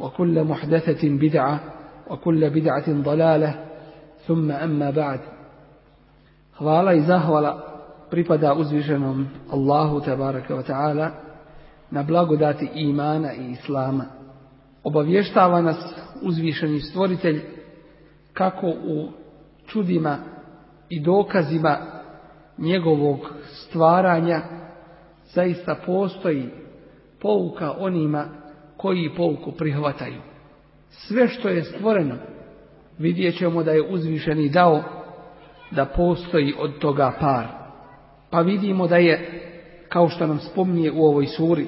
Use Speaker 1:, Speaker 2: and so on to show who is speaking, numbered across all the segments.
Speaker 1: وكل محدثة بدعة وكل بدعة ضلالة ثم أما بعد Hvala i zahvala pripada uzvišenom Allahu tabaraka wa ta'ala na blagodati imana i islama. Obavještava nas uzvišeni stvoritelj kako u čudima i dokazima njegovog stvaranja zaista postoji pouka onima koji pouku prihvataju. Sve što je stvoreno vidjet ćemo da je uzvišeni dao da postoji od toga par. Pa vidimo da je, kao što nam spominje u ovoj suri,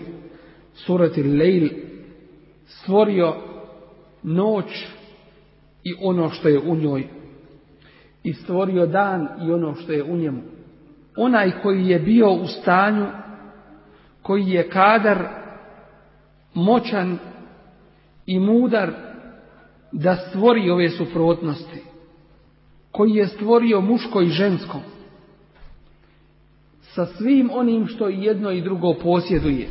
Speaker 1: surati Lejl, stvorio noć i ono što je u njoj. I stvorio dan i ono što je u njemu. Onaj koji je bio u stanju, koji je kadar moćan i mudar da stvori ove suprotnosti, koji je stvorio muško i žensko, sa svim onim što jedno i drugo posjeduje.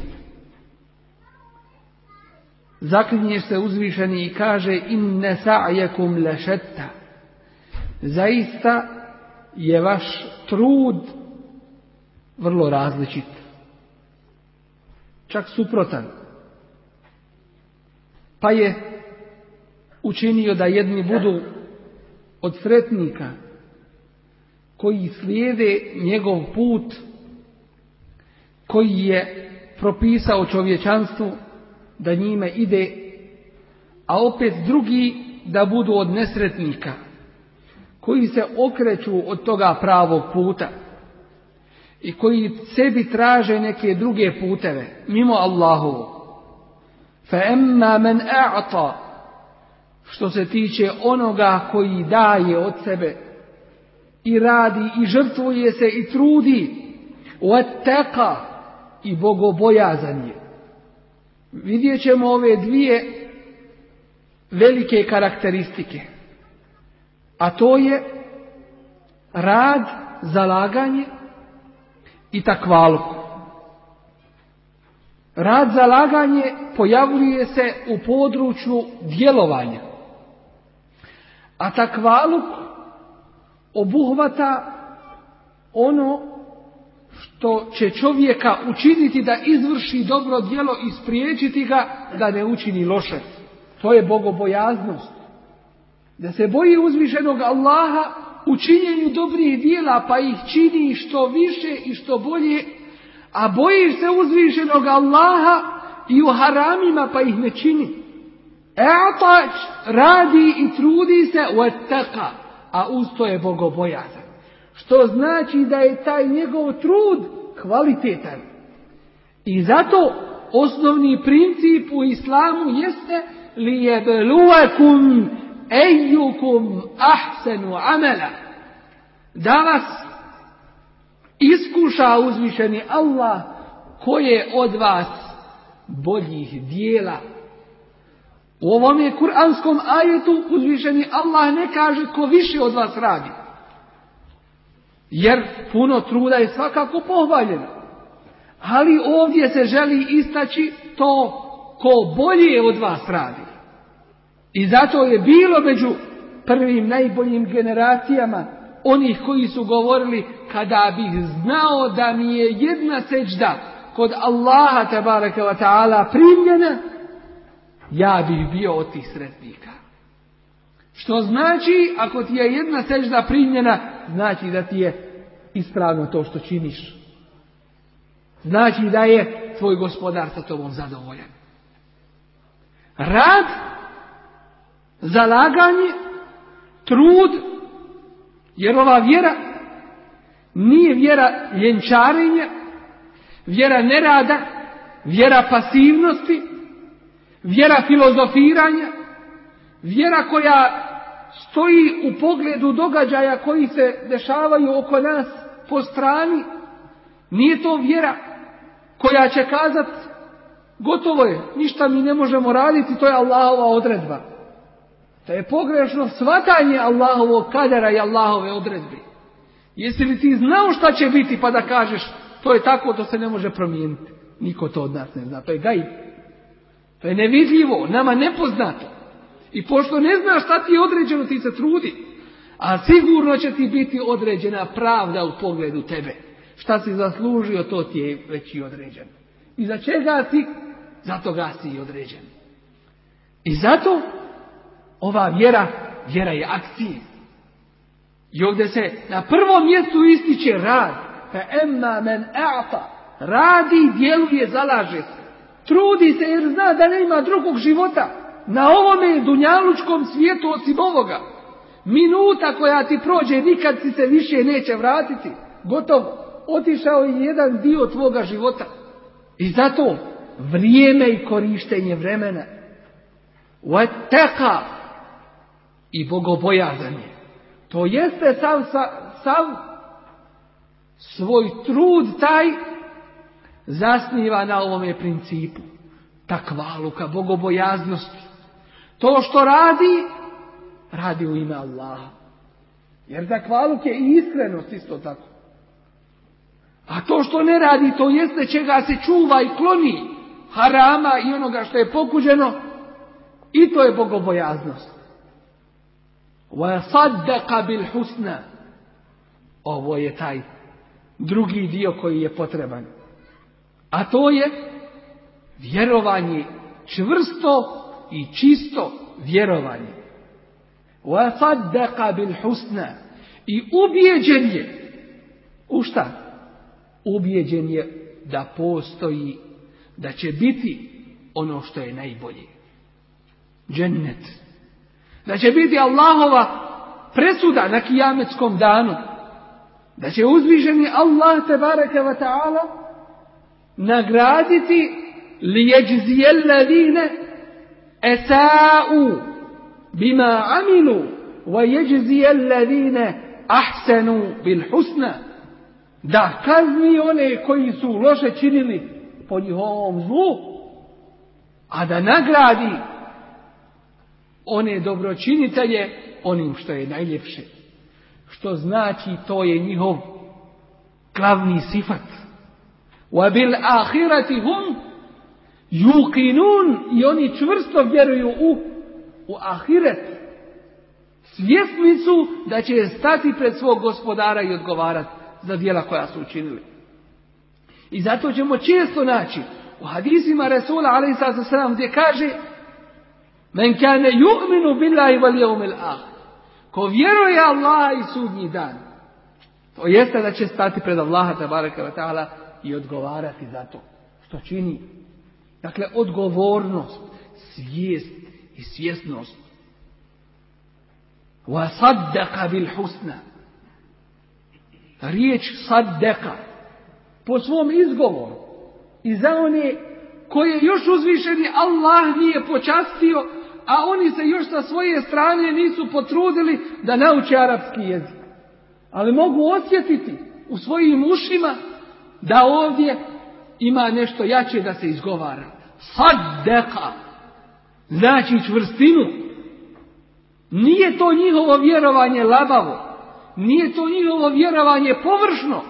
Speaker 1: Zaklinje se uzvišeni i kaže inne sa'jekum lešetta. Zaista je vaš trud vrlo različit. Čak suprotan. Pa je učinio da jedni budu od sretnika koji slijede njegov put koji je propisao čovječanstvu da njime ide, a opet drugi da budu od nesretnika koji se okreću od toga pravog puta i koji sebi traže neke druge puteve mimo Allahovu. Emma men a'ta što se tiče onoga koji daje od sebe i radi i žrtvuje se i trudi wattaqa i bogobojazan je. Vidjet ćemo ove dvije velike karakteristike. A to je rad, zalaganje i takvaluk. Rad zalaganje pojavljuje se u području djelovanja. A takvaluk obuhvata ono što će čovjeka učiniti da izvrši dobro djelo i spriječiti ga da ne učini loše. To je bogobojaznost. Da se boji uzvišenog Allaha u činjenju dobrih dijela pa ih čini što više i što bolje, a bojiš se uzvišenog Allaha i u haramima pa ih ne čini. E'atač radi i trudi se u etaka, a uz to je bogobojazan. Što znači da je taj njegov trud kvalitetan. I zato osnovni princip u islamu jeste li jebluvakum ejukum ahsenu amela. Da vas iskuša uzvišeni Allah koje od vas boljih dijela. U ovom je kuranskom ajetu uzvišeni Allah ne kaže ko više od vas radi. Jer puno truda je svakako pohvaljeno. Ali ovdje se želi istaći to ko bolje od vas radi. I zato je bilo među prvim najboljim generacijama onih koji su govorili kada bih znao da mi je jedna seđda kod Allaha tabaraka wa ta'ala primljena, ja bih bio od tih sretnika. Što znači, ako ti je jedna sežda primljena, znači da ti je ispravno to što činiš. Znači da je tvoj gospodar sa tobom zadovoljan. Rad, zalaganje, trud, jer ova vjera nije vjera ljenčarenja, vjera nerada, vjera pasivnosti, vjera filozofiranja, vjera koja stoji u pogledu događaja koji se dešavaju oko nas po strani, nije to vjera koja će kazati gotovo je, ništa mi ne možemo raditi, to je Allahova odredba. To je pogrešno svatanje Allahovog kadera i Allahove odredbe. Jesi li ti znao šta će biti pa da kažeš to je tako, to se ne može promijeniti. Niko to od nas ne zna, to je gaj. To je nevidljivo, nama nepoznato. I pošto ne znaš šta ti je određeno, ti se trudi. A sigurno će ti biti određena pravda u pogledu tebe. Šta si zaslužio, to ti je već i određeno. I za čega si? Zato ga si i određen. I zato ova vjera, vjera je akcije. I ovdje se na prvom mjestu ističe rad. Fa emma men a'ta. Radi, djeluje, zalaže se. Trudi se jer zna da nema drugog života. Na ovome dunjalučkom svijetu osim ovoga. Minuta koja ti prođe nikad ti se više neće vratiti. Gotovo. Otišao je jedan dio tvoga života. I zato vrijeme i korištenje vremena. Vateka i bogobojazanje. To jeste sav, sav svoj trud taj zasniva na ovome principu. Takvaluka, bogobojaznosti. To što radi, radi u ime Allaha. Jer takvaluk je i iskrenost isto tako. A to što ne radi, to jeste čega se čuva i kloni harama i onoga što je pokuđeno, i to je bogobojaznost. وَصَدَّقَ بِالْحُسْنَ Ovo je taj drugi dio koji je potreban. A to je vjerovanje, čvrsto i čisto vjerovanje. وَصَدَّقَ بِالْحُسْنَ I ubijeđen je. U šta? Ubijeđen je da postoji, da će biti ono što je najbolje. Džennet. Da će biti Allahova presuda na kijametskom danu. Da će uzvišeni Allah te bareke wa ta'ala nagraditi li jeđzije ladine esa'u bima amilu wa jeđzije ladine ahsenu bil husna da kazni one koji su loše činili po njihovom zlu a da nagradi one dobročinitelje onim što je najljepše. Što znači to je njihov glavni sifat. وَبِلْ آخِرَةِ هُمْ يُقِنُونَ I oni čvrsto vjeruju u, u ahiret. Svjesni su da će stati pred svog gospodara i odgovarati za dijela koja su učinili. I zato ćemo često naći u hadisima Resula a.s. gdje kaže Men kane ju'minu billahi wal akhir. Ko vjeruje Allaha i sudnji dan. To jeste da će stati pred Allaha tabaraka wa i odgovarati za to što čini. Dakle, odgovornost, svijest i svjesnost. Wa saddaqa bil husna. Riječ saddaqa po svom izgovoru i za one koje još uzvišeni Allah nije počastio a oni se još sa svoje strane nisu potrudili da nauče arapski jezik. Ali mogu osjetiti u svojim ušima da ovdje ima nešto jače da se izgovara. Saddeka. Znači čvrstinu. Nije to njihovo vjerovanje labavo. Nije to njihovo vjerovanje površno.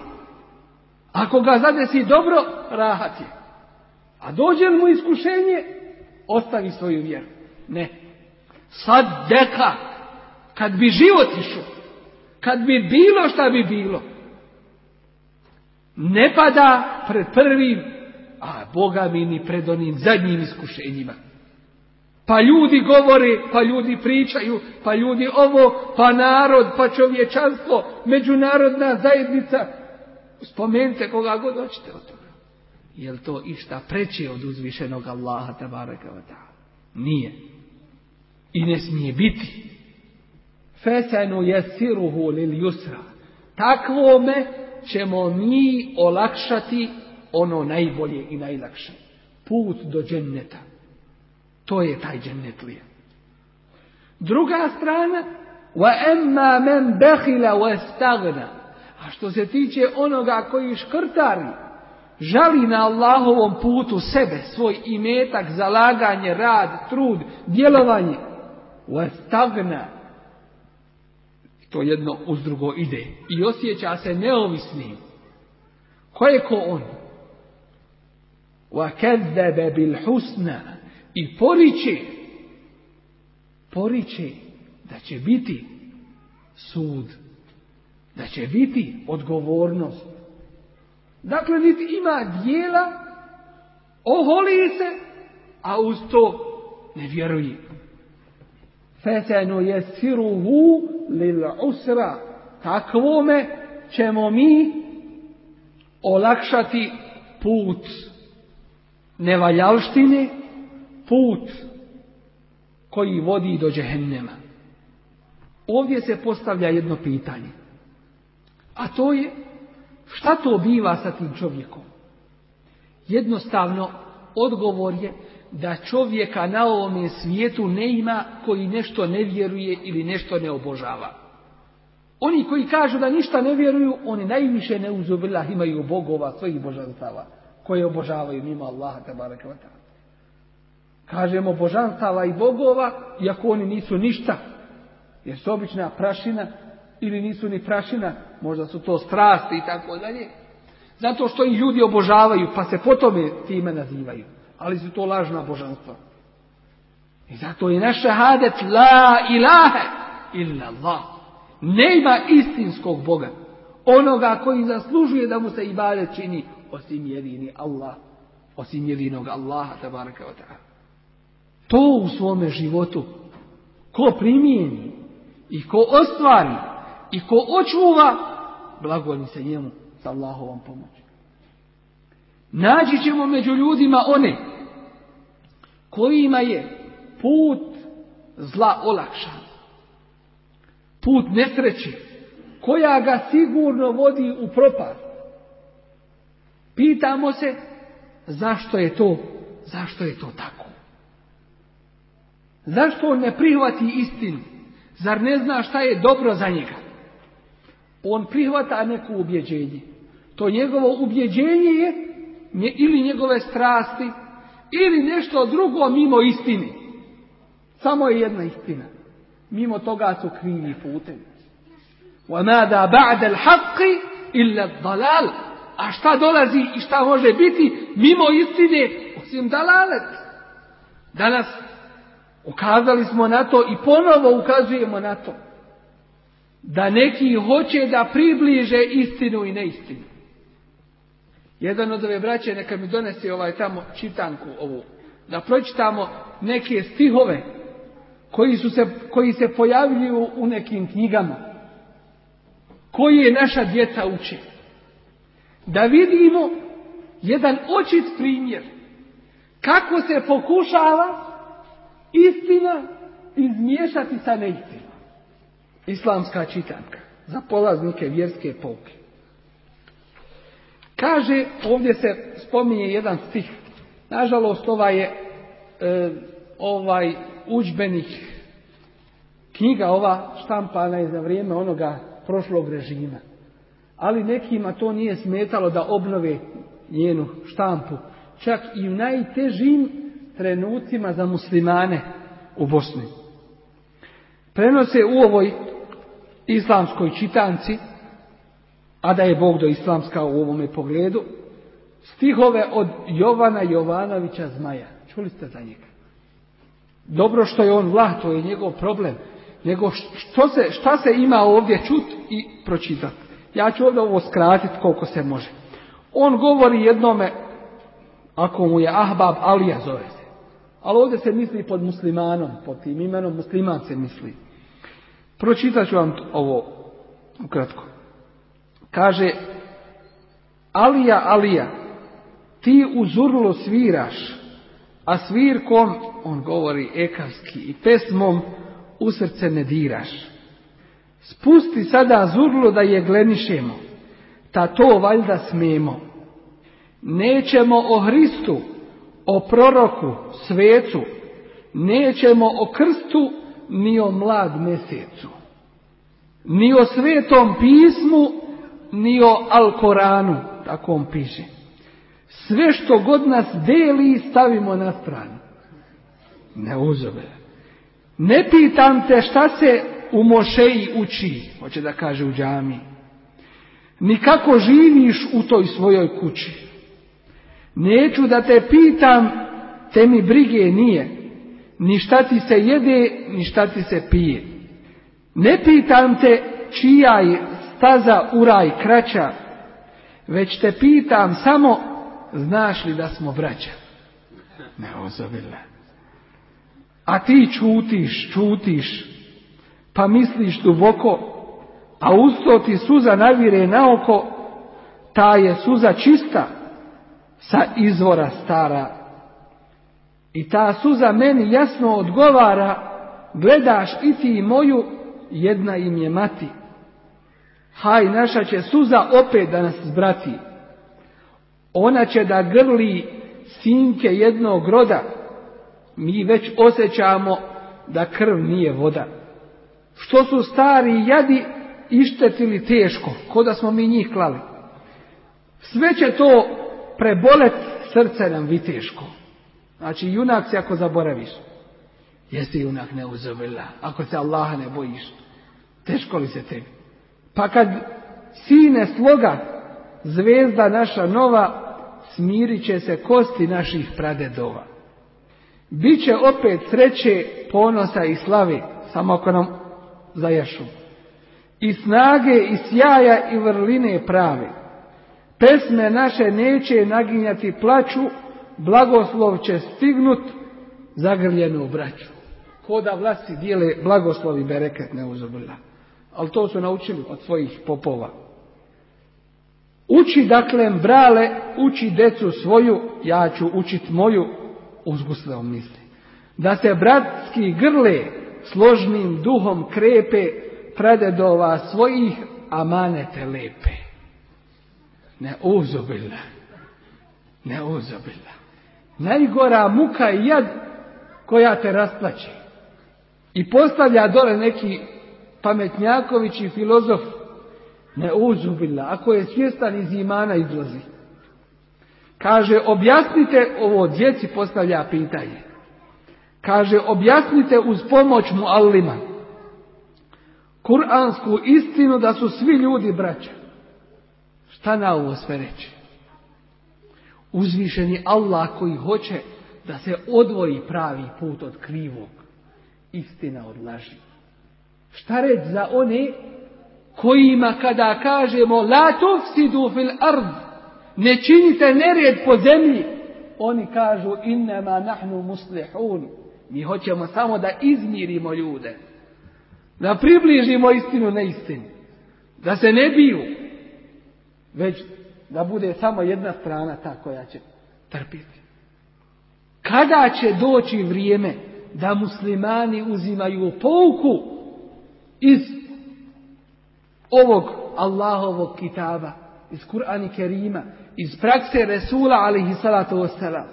Speaker 1: Ako ga zadesi dobro, rahat je. A dođe mu iskušenje, ostavi svoju vjeru. Ne. Sad deka. Kad bi život išao. Kad bi bilo šta bi bilo. Ne pada pred prvim, a Boga mi ni pred onim zadnjim iskušenjima. Pa ljudi govore, pa ljudi pričaju, pa ljudi ovo, pa narod, pa čovječanstvo, međunarodna zajednica. Spomenite koga god hoćete o toga. Je to išta preće od uzvišenog Allaha tabaraka wa Nije. I ne smije biti. Fesenu jesiruhu lil yusra. Takvome ćemo mi olakšati ono najbolje i najlakše. Put do dženneta. To je taj džennetlija. Druga strana, wa emma men behila wa stagna. A što se tiče onoga koji škrtari, žali na Allahovom putu sebe, svoj imetak, zalaganje, rad, trud, djelovanje, To jedno uz drugo ide. I osjeća se neovisnim. Ko je ko on? Bil husna i poriče, poriče da će biti sud, da će biti odgovornost. Dakle, niti ima dijela, oholi se, a uz to ne vjeruje. Fetenu je siruhu lil usra. Takvome ćemo mi olakšati put nevaljalštine put koji vodi do džehennema. Ovdje se postavlja jedno pitanje. A to je, šta to biva sa tim čovjekom? Jednostavno, odgovor je da čovjeka na ovome svijetu ne ima koji nešto ne vjeruje ili nešto ne obožava. Oni koji kažu da ništa ne vjeruju, oni najviše ne uzubillah imaju bogova svojih božanstava koje obožavaju mimo Allaha tabaraka wa Kažemo božanstava i bogova, iako oni nisu ništa. Jer su obična prašina ili nisu ni prašina, možda su to strasti i tako dalje. Zato što i ljudi obožavaju, pa se po tome time nazivaju. Ali su to lažna božanstva. I zato je naša hadet la ilahe illa Allah. Nema istinskog Boga. Onoga koji zaslužuje da mu se ibadet čini osim jedini Allah. Osim jedinog Allaha tabaraka wa ta'ala. To u svome životu ko primijeni i ko ostvari i ko očuva, blagoni se njemu sa Allahovom pomoći. Naći ćemo među ljudima one kojima je put zla olakšan. Put nesreće koja ga sigurno vodi u propast. Pitamo se zašto je to, zašto je to tako. Zašto on ne prihvati istinu? Zar ne zna šta je dobro za njega? On prihvata neko ubjeđenje. To njegovo ubjeđenje je ili njegove strasti ili nešto drugo mimo istini. Samo je jedna istina. Mimo toga su krivi putevi. وَمَادَا بَعْدَ الْحَقِّ إِلَّا dalal. A šta dolazi i šta može biti mimo istine osim dalalet. Danas Ukazali smo na to i ponovo ukazujemo na to. Da neki hoće da približe istinu i neistinu. Jedan od ove braće neka mi donese ovaj tamo čitanku ovu. Da pročitamo neke stihove koji, su se, koji se pojavljuju u nekim knjigama. Koji je naša djeca uče. Da vidimo jedan očit primjer kako se pokušava istina izmiješati sa neistinom. Islamska čitanka za polaznike vjerske pouke. Kaže, ovdje se spominje jedan stih. Nažalost, ovaj je e, ovaj udžbenik knjiga ova štampana je za vrijeme onoga prošlog režima. Ali nekima to nije smetalo da obnove njenu štampu. Čak i u najtežim trenucima za muslimane u Bosni. Prenose u ovoj islamskoj čitanci, a da je Bog do islamska u ovome pogledu, stihove od Jovana Jovanovića Zmaja. Čuli ste za njega? Dobro što je on vlah, to je njegov problem. Nego što se, šta se ima ovdje čut i pročitati. Ja ću ovdje ovo skratiti koliko se može. On govori jednome, ako mu je Ahbab Alija zove Ali ovdje se misli pod muslimanom, pod tim imenom musliman se misli. Pročitat ću vam ovo ukratko. Kaže, Alija, Alija, ti u zurlo sviraš, a svirkom, on govori ekavski, i pesmom u srce ne diraš. Spusti sada zurlo da je glenišemo, ta to valjda smemo. Nećemo o Hristu, o proroku, svecu, nećemo o krstu, ni o mlad mjesecu, ni o svetom pismu, ni o Alkoranu, tako on piše. Sve što god nas deli stavimo na stranu. Ne uzove. Ne pitam te šta se u mošeji uči, hoće da kaže u džami. Ni kako živiš u toj svojoj kući. Neću da te pitam, te mi brige nije. Ni šta ti se jede, ni šta ti se pije. Ne pitam te čija je staza u raj kraća, već te pitam samo, znaš li da smo braća? Ne ozobile. A ti čutiš, čutiš, pa misliš duboko, a usto ti suza navire na oko, ta je suza čista, sa izvora stara. I ta suza meni jasno odgovara, gledaš i ti i moju, jedna im je mati. Haj, naša će suza opet da nas zbrati. Ona će da grli sinke jednog roda. Mi već osjećamo da krv nije voda. Što su stari jadi ištetili teško, ko da smo mi njih klali. Sve će to prebolet srce nam viteško. Znači, junak se ako zaboraviš. Jesi junak ne. Ako se Allaha ne bojiš. Teško li se tebi? Pa kad sine sloga, zvezda naša nova, smirit će se kosti naših pradedova. Biće opet sreće, ponosa i slavi, samo ako nam zajašu. I snage, i sjaja, i vrline prave. Pesme naše neće naginjati plaću, blagoslov će stignut zagrljenu braću. Koda vlasti dijele blagoslovi bereket ne uzobila. Ali to su naučili od svojih popova. Uči dakle brale, uči decu svoju, ja ću učit moju, uzgusle misli. Da se bratski grle složnim duhom krepe, pradedova svojih amanete lepe. Ne uzobila. Ne uzobila. Najgora muka i jad koja te rasplaće. I postavlja dole neki pametnjaković i filozof. Ne uzubila. Ako je svjestan iz imana izlazi. Kaže, objasnite ovo djeci postavlja pitanje. Kaže, objasnite uz pomoć mu allima. Kur'ansku istinu da su svi ljudi braća. Šta na ovo sve reći? Uzvišeni Allah koji hoće da se odvoji pravi put od krivog. Istina od laži. Šta reći za one kojima kada kažemo la tufsidu fil ard, ne činite nered po zemlji, oni kažu innama nahnu muslihun. Mi hoćemo samo da izmirimo ljude. Da približimo istinu na istinu. Da se ne biju već da bude samo jedna strana ta koja će trpiti. Kada će doći vrijeme da muslimani uzimaju pouku iz ovog Allahovog kitaba, iz Kur'ani Kerima, iz prakse Resula alihi salatu wasalam.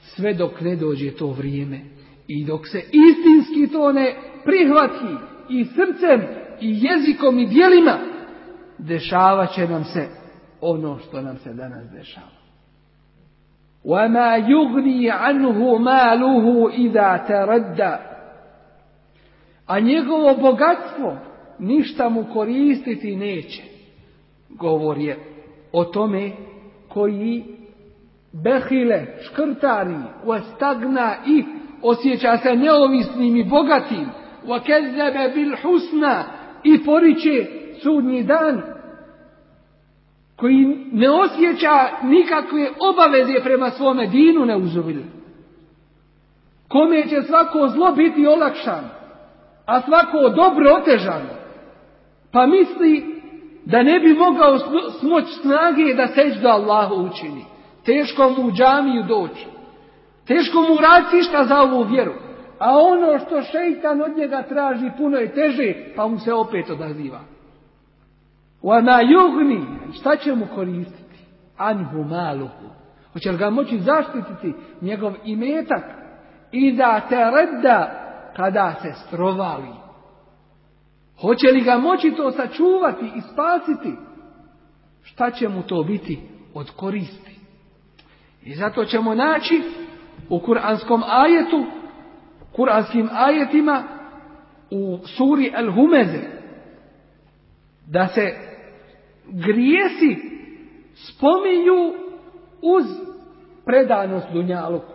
Speaker 1: Sve dok ne dođe to vrijeme i dok se istinski to ne prihvati i srcem i jezikom i dijelima, dešavat će nam se ono što nam se danas dešava. وَمَا يُغْنِي عَنْهُ مَالُهُ إِذَا تَرَدَّ a njegovo bogatstvo ništa mu koristiti neće. Govor je o tome koji behile, škrtari, ostagna i osjeća se neovisnim i bogatim, uakezzebe bil husna i poriče sudnji dan, koji ne osjeća nikakve obaveze prema svome dinu ne uzuvili. Kome će svako zlo biti olakšano a svako dobro otežano, pa misli da ne bi mogao smoć snage da do Allahu učini. Teško mu u džamiju doći. Teško mu raditi šta za ovu vjeru. A ono što šeitan od njega traži puno je teže, pa mu se opet odaziva. na jugni, šta će mu koristiti? Anhu maluhu. Hoće li ga moći zaštititi njegov imetak i da te reda kada se strovali. Hoće li ga moći to sačuvati i spasiti? Šta će mu to biti od koristi? I zato ćemo naći u kuranskom ajetu, kuranskim ajetima u suri Al-Humeze da se grijesi spominju uz predanost Dunjaluku.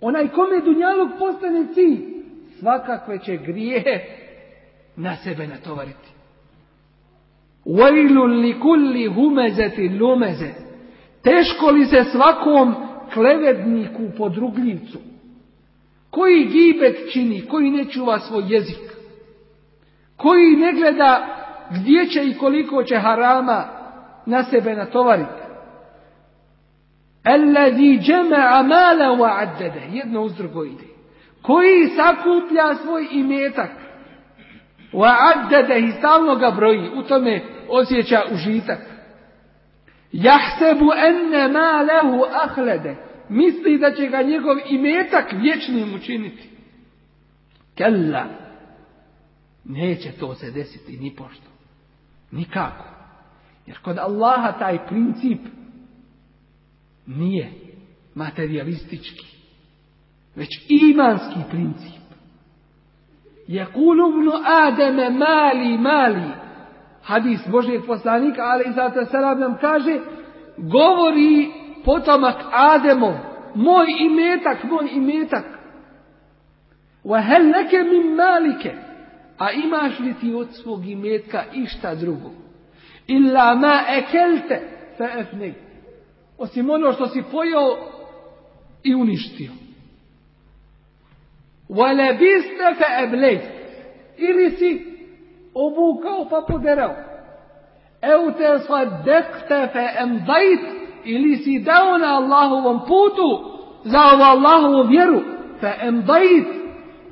Speaker 1: Onaj kome Dunjaluk postane cilj, svakakve će grije na sebe natovariti. Vajlu li kulli humezeti lumeze. Teško li se svakom klevedniku podrugljivcu? Koji gibet čini, koji ne čuva svoj jezik? Koji ne gleda gdje će i koliko će harama na sebe natovariti? Alladhi jama'a mala wa addada. Jedno uz drugo ide. Koji sakuplja svoj imetak wa i stalno ga broji. U tome osjeća užitak. Jahsebu enne malahu ahlede. Misli da će ga njegov imetak vječnim učiniti. Kella. Neće to se desiti ni pošto. Nikako. Jer kod Allaha taj princip nije materialistički, već imanski princip. Je kulubnu Ademe mali, mali. Hadis Božijeg poslanika, ali i zato salam nam kaže, govori potomak Ademov, moj imetak, moj imetak. Wahel neke min malike, a imaš li ti od svog imetka išta drugo? Illa ma ekelte efnejte osim ono što si pojao i uništio. Fe eblejt. Ili si obukao pa poderao. Eu te sadekte emdajt. Ili si dao na Allahovom putu za ovu Allahovu vjeru. Fe emdajt.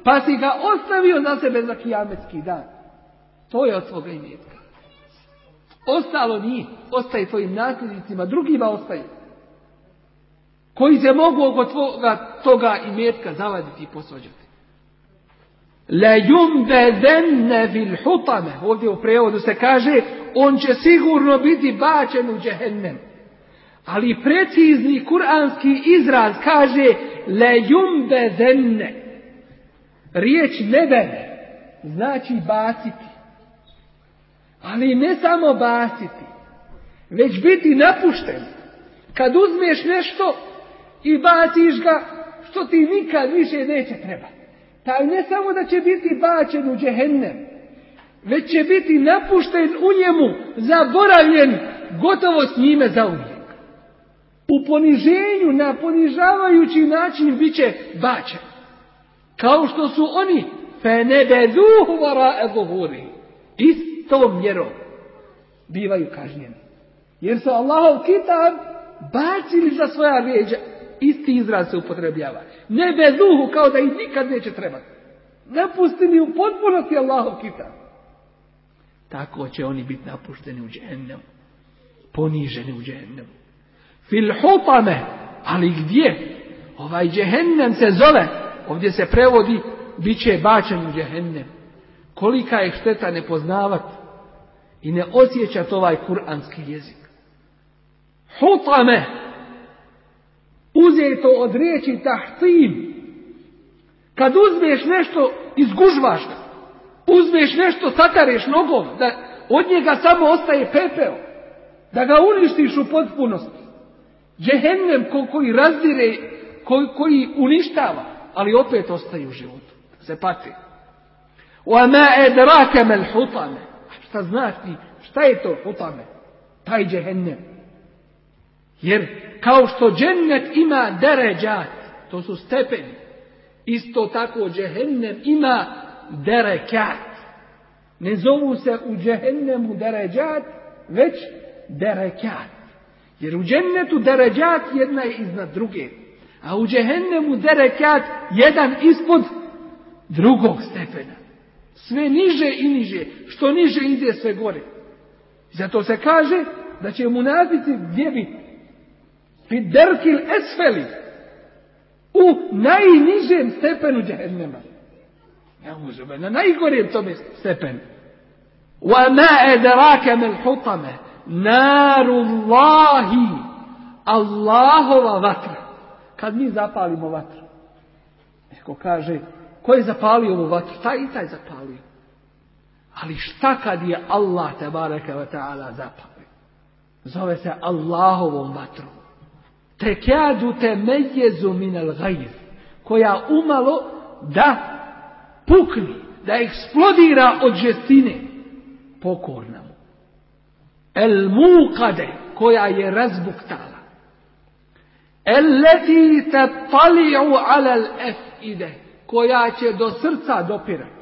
Speaker 1: Pa si ga ostavio za sebe za kijametski dan. To je od svoga imetka. Ostalo nije. Ostaje tvojim nasljednicima, drugima ostaje koji se mogu oko tvoga, toga imetka zavaditi i posvađati. La yumbedenne fil hutame. Ovdje u prevodu se kaže, on će sigurno biti bačen u džehennem. Ali precizni kuranski izraz kaže, la yumbedenne. Riječ nebene znači baciti. Ali ne samo baciti, već biti napušten. Kad uzmeš nešto, i baciš ga što ti nikad više neće trebati. Taj ne samo da će biti bačen u džehennem, već će biti napušten u njemu, zaboravljen, gotovo s njime zauvijek. U poniženju, na ponižavajući način bit će bačen. Kao što su oni, fe ne vara Istom mjerom bivaju kažnjeni. Jer su Allahov kitab bacili za svoja rijeđa, Isti izraz se upotrebljava. Ne bezuhu kao da ih nikad neće trebati. Napusteni u potpunosti Allahov kitab. Tako će oni biti napušteni u džehennemu. Poniženi u džehennemu. Fil hutame. Ali gdje? Ovaj džehennem se zove. Ovdje se prevodi bit će bačen u džehennem. Kolika je šteta ne poznavati i ne osjećati ovaj kuranski jezik. Hutame uzeto od riječi tahtim. Kad uzmeš nešto, izgužvaš ga. Uzmeš nešto, satareš nogom, da od njega samo ostaje pepeo. Da ga uništiš u potpunosti. Jehennem ko, koji razdire, koji, koji uništava, ali opet ostaje u životu. Se pati. وَمَا أَدْرَاكَ مَا الْحُطَمَ Šta znači, šta je to hutame? Taj džehennem. Jer kao što džennet ima deređat, to su stepeni. Isto tako džehennem ima derekat. Ne zovu se u džehennemu deređat, već derekat. Jer u džennetu deređat jedna je iznad druge. A u džehennemu derekat jedan ispod drugog stepena. Sve niže i niže. Što niže ide sve gore. Zato se kaže da će munafici gdje biti? Fiderkil esfeli. U najnižem stepenu džehennema. Uzme, na najgorijem tome stepenu. Wa ma edrake mel hutame. Narullahi. Allahova vatra. Kad mi zapalimo vatru. Neko kaže, ko je zapalio ovu vatru? Taj i taj zapalio. Ali šta kad je Allah te baraka wa ta'ala zapalio? Zove se Allahovom vatrom. Tekadu te mejezu minal gajz. Koja umalo da pukni, da eksplodira od žestine. Pokorna mu. El muqade, koja je razbuktala. Elleti te tali'u alal efide, koja će do srca dopirati.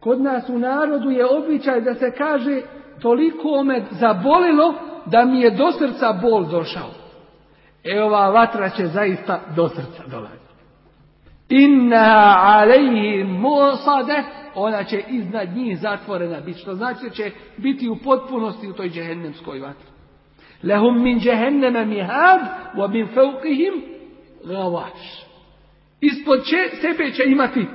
Speaker 1: Kod nas u narodu je običaj da se kaže toliko me zabolilo da mi je do srca bol došao. E ova vatra će zaista do srca dolaziti. Inna alejhi musade, ona će iznad njih zatvorena biti, što znači će biti u potpunosti u toj džehennemskoj vatri. Lehum min džehenneme mihad, wa min fevqihim gavaš. Ispod će, sebe će imati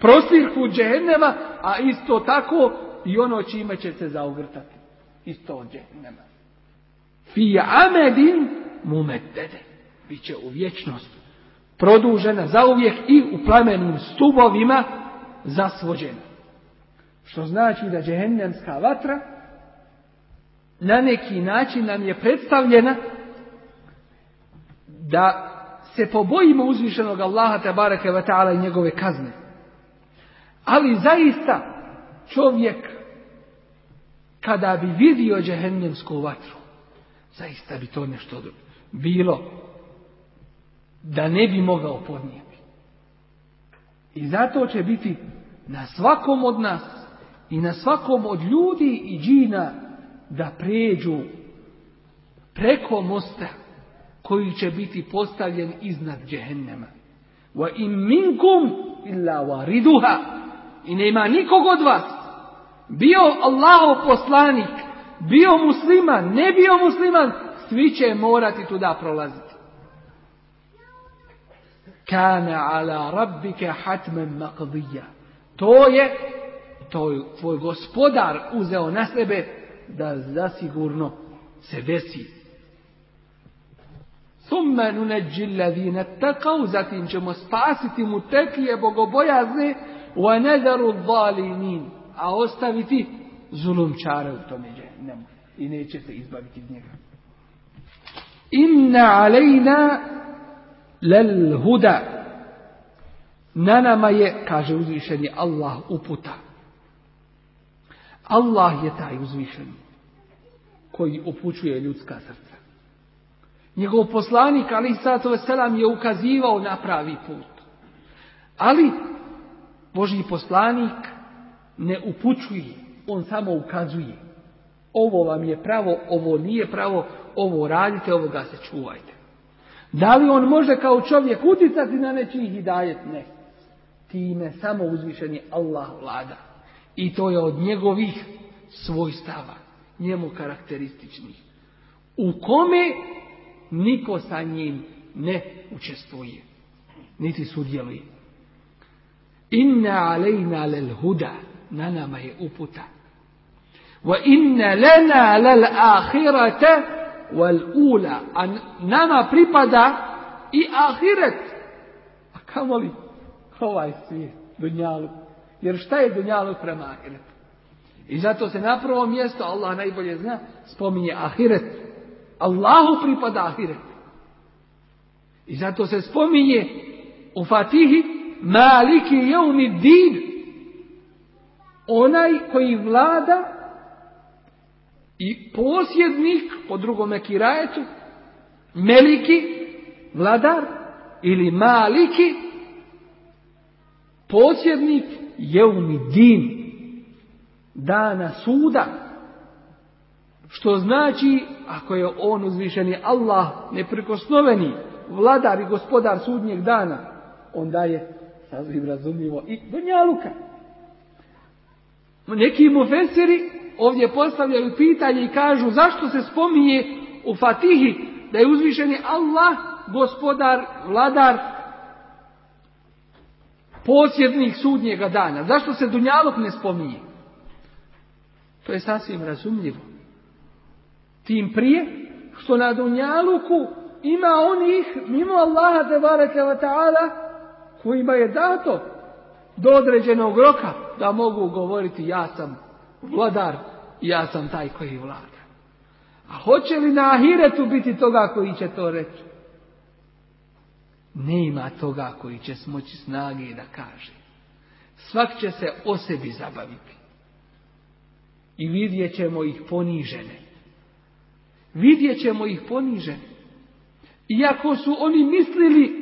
Speaker 1: prostirku džehennema, a isto tako i ono čime će se zaogrtati. Isto od džehennema. Fi amedin mumeddede. Biće u vječnost produžena zauvijek i u plamenim stubovima zasvođena. Što znači da džehennemska vatra na neki način nam je predstavljena da se pobojimo uzvišenog Allaha tabaraka wa ta'ala i njegove kazne. Ali zaista čovjek kada bi vidio džehennemsku vatru, zaista bi to nešto bilo da ne bi mogao podnijeti. I zato će biti na svakom od nas i na svakom od ljudi i džina da pređu preko mosta koji će biti postavljen iznad džehennema. Wa in minkum illa wariduha. I nema nikog od vas. Bio Allahov poslanik, bio musliman, ne bio musliman, svi će morati tuda prolaziti. Kana ala rabbike hatmen maqdija. To je, to je tvoj gospodar uzeo na sebe da zasigurno se desi. Thumma nunajji alladhina taqaw zatim ćemo spasiti mutekije bogobojazne wa nadaru zalimin a ostaviti zulumčare u tome džehennemu i neće se izbaviti iz njega. Inna alejna lel huda na nama je, kaže Allah, uputa. Allah je taj koji upućuje ljudska srca. Njegov poslanik, ali sato selam, je ukazivao na pravi put. Ali, Božji poslanik ne upućuje, on samo ukazuje. Ovo vam je pravo, ovo nije pravo, ovo radite, ovoga se čuvajte. Da li on može kao čovjek uticati na nečiji hidajet? Ne. Time samo uzvišeni Allah vlada. I to je od njegovih svojstava, njemu karakterističnih. U kome niko sa njim ne učestvuje, niti sudjeluje. Inna alejna lel huda, na nama je uputa. Wa inna lel ahirata wal ula, a nama pripada i ahiret. A kamo li ovaj svijet, dunjalu? Jer šta se na prvo mjesto, Allah najbolje zna, spominje ahiret. Allahu pripada ahiret. I se spominje u Fatihi Maliki jeumi din. Onaj koji vlada i posjednik po drugome kirajetu, Meliki, vladar ili Maliki, posjednik jeumi din, dana suda. Što znači, ako je on uzvišeni Allah, neprikosnoveni, vladar i gospodar sudnjeg dana, onda je sasvim razumljivo i Dunjaluka. Neki mufesiri ovdje postavljaju pitanje i kažu zašto se spominje u Fatihi da je uzvišeni Allah gospodar, vladar, posjednik sudnjega dana. Zašto se Dunjaluk ne spominje? To je sasvim razumljivo. Tim prije što na Dunjaluku ima onih mimo Allaha te ta'ala kojima je dato do određenog roka da mogu govoriti ja sam vladar, ja sam taj koji vlada. A hoće li na ahiretu biti toga koji će to reći? Nema toga koji će smoći snage da kaže. Svak će se o sebi zabaviti. I vidjet ćemo ih ponižene. Vidjet ćemo ih ponižene. Iako su oni mislili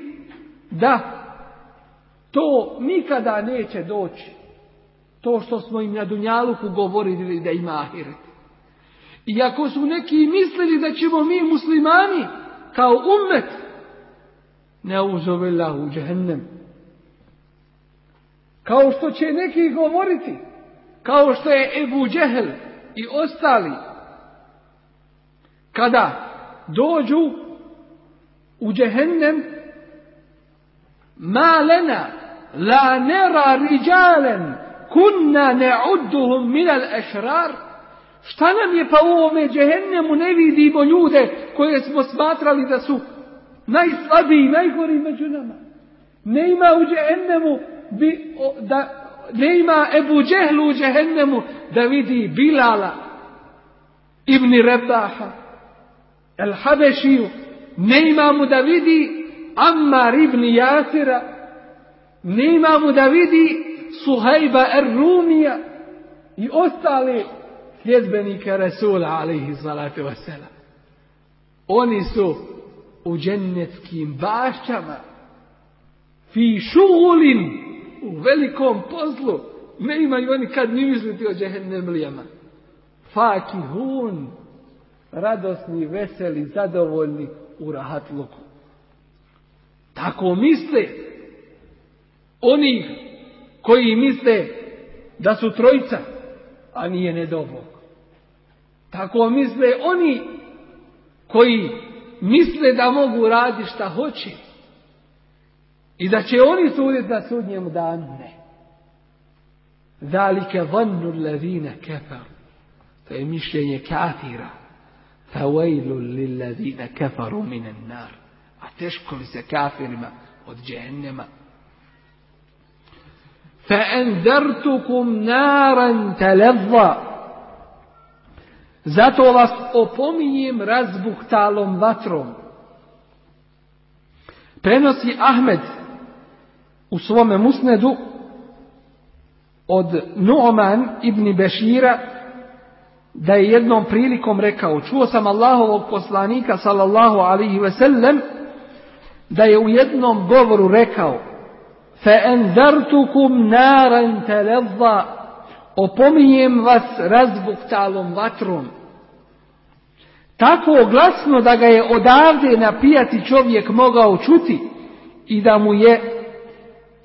Speaker 1: da to nikada neće doći. To što smo im na Dunjaluku govorili da ima ahiret. Iako su neki mislili da ćemo mi muslimani kao umet ne u džehennem. Kao što će neki govoriti, kao što je Ebu Džehel i ostali, kada dođu u džehennem, ma lena la nera riđalen kunna ne'udduhum minal ešrar šta nam je pa u ovome džehennemu ne vidimo ljude koje smo smatrali da su najslabiji, najgori među nama. Ne ima u džehennemu bi, da, ne ima Ebu Džehlu u džehennemu da vidi Bilala ibn Rebaha El Habešiju ne ima mu da vidi Ammar ibn Jasira ne ima mu da vidi Suhajba Er-Rumija i ostali sljedbenike Resula alaihi salatu wasalam. Oni su u džennetskim bašćama fi šugulin u velikom poslu ne imaju oni kad ni misliti o džehennemlijama. Fakihun radosni, veseli, zadovoljni u rahatluku. Tako misle oni koji misle da su trojica, a nije nedobog. Tako misle oni koji misle da mogu raditi šta hoće i da će oni suditi na sudnjem danu. Ne. Zalike vannu ladine kefar. To je mišljenje kafira. Favajlu lilladine kafaru minen nar. A teško li se kafirima od džehennema فأنذرتكم نارا تلظى Zato vas opominjem razbuhtalom vatrom. Prenosi Ahmed u svome musnedu od Nuoman ibn Bešira da je jednom prilikom rekao, čuo sam Allahovog poslanika sallallahu alihi ve sellem da je u jednom govoru rekao فَأَنْذَرْتُكُمْ نَارًا تَلَظَّى Opominjem vas razbuktalom vatrom. Tako glasno da ga je odavde na pijati čovjek mogao čuti i da mu je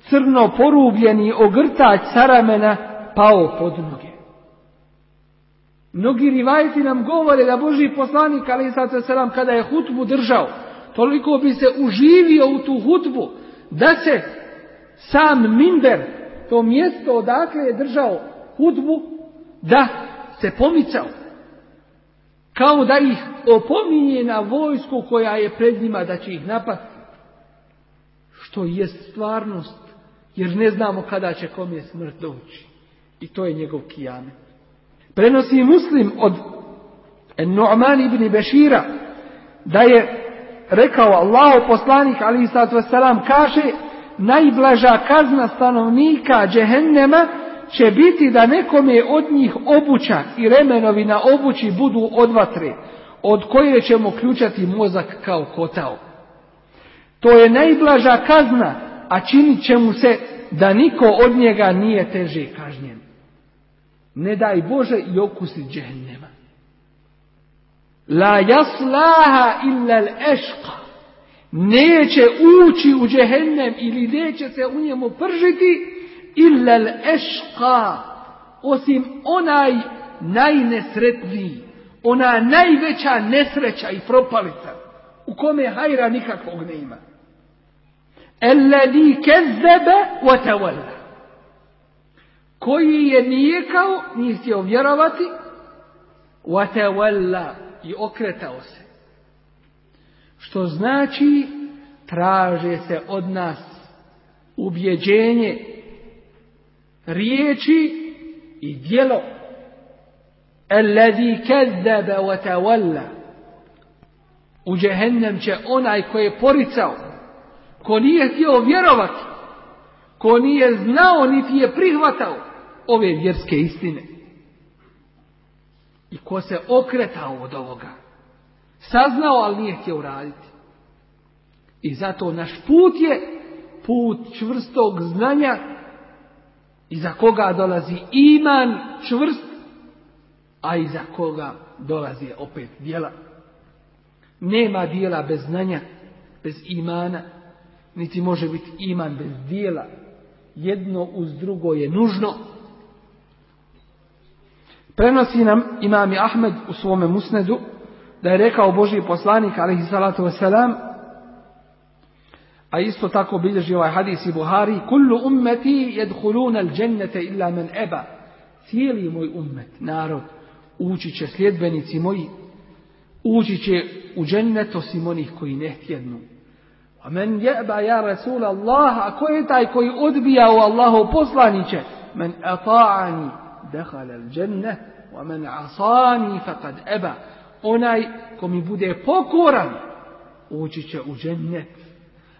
Speaker 1: crno porubljeni ogrtač saramena pao pod noge. Mnogi rivajti nam govore da Boži poslanik ali selam kada je hutbu držao, toliko bi se uživio u tu hutbu da se sam Minber, to mjesto odakle je držao hudbu, da se pomicao. Kao da ih opominje na vojsku koja je pred njima da će ih napasti. Što je stvarnost, jer ne znamo kada će kom je smrt doći. I to je njegov kijamet. Prenosi muslim od Nu'man ibn Bešira da je rekao Allahu poslanik ali i kaže najblaža kazna stanovnika džehennema će biti da nekome od njih obuća i remenovi na obući budu od vatre, od koje ćemo ključati mozak kao kotao. To je najblaža kazna, a činit će mu se da niko od njega nije teže kažnjen. Ne daj Bože i okusit džehennema. La jaslaha illa ešqa. Neće ući u džehennem ili neće se u njemu pržiti illa ešqa. Osim onaj najnesretniji, ona najveća nesreća i propalica u kome hajra nikakvog nema. Alladhi kezzebe wa. Koji je nijekao, nije htio vjerovati, i okretao se. Što znači traže se od nas ubjeđenje riječi i djelo. Alladhi kezzebe wa tawalla. U džehennem će onaj koji je poricao, ko nije htio vjerovati, ko nije znao niti je prihvatao ove vjerske istine. I ko se okretao od ovoga. Saznao, ali nije htio uraditi. I zato naš put je put čvrstog znanja iza koga dolazi iman čvrst, a iza koga dolazi opet djela. Nema dijela bez znanja, bez imana, niti može biti iman bez dijela. Jedno uz drugo je nužno. Prenosi nam imam Ahmed u svome musnedu da je rekao Božji poslanik alaihi salatu wasalam a isto tako bilježi ovaj hadis i Buhari kullu ummeti jedhuluna al džennete illa men eba cijeli moj ummet, narod ući će sljedbenici moji ući će u džennet osim onih koji ne htjednu. A men jeba ja Rasul Allah a ko je taj koji odbija u Allahu poslaniće? Men ata'ani dehal al dženne wa men asani faqad eba onaj ko mi bude pokoran ući će u džennet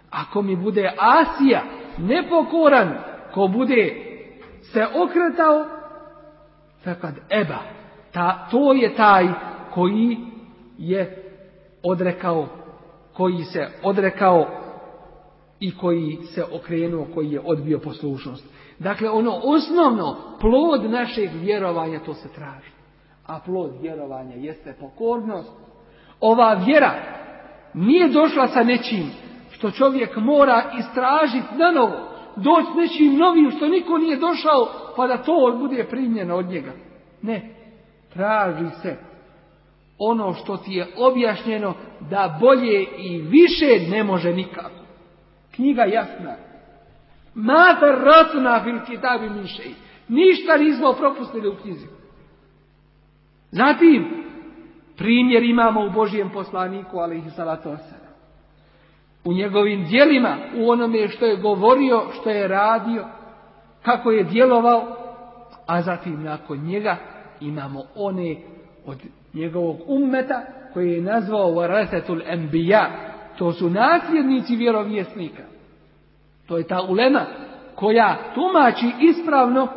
Speaker 1: ako mi bude Asija nepokoran ko bude se okretao faqad eba ta, to je taj koji je odrekao koji se odrekao i koji se okrenuo, koji je odbio poslušnost. Dakle, ono osnovno, plod našeg vjerovanja, to se traži. A plod vjerovanja jeste pokornost. Ova vjera nije došla sa nečim što čovjek mora istražiti na novo. Doći nečim novim što niko nije došao, pa da to bude primljeno od njega. Ne, traži se ono što ti je objašnjeno da bolje i više ne može nikako. Knjiga jasna. Mater ratuna fil kitabi. Ništa nismo propustili u knjizi. Zatim, primjer imamo u Božijem poslaniku, ali ih salatu U njegovim dijelima, u onome što je govorio, što je radio, kako je djelovao, a zatim nakon njega imamo one od njegovog ummeta koji je nazvao varasetul enbija. To su nasljednici vjerovjesnika. To je ta ulema koja tumači ispravno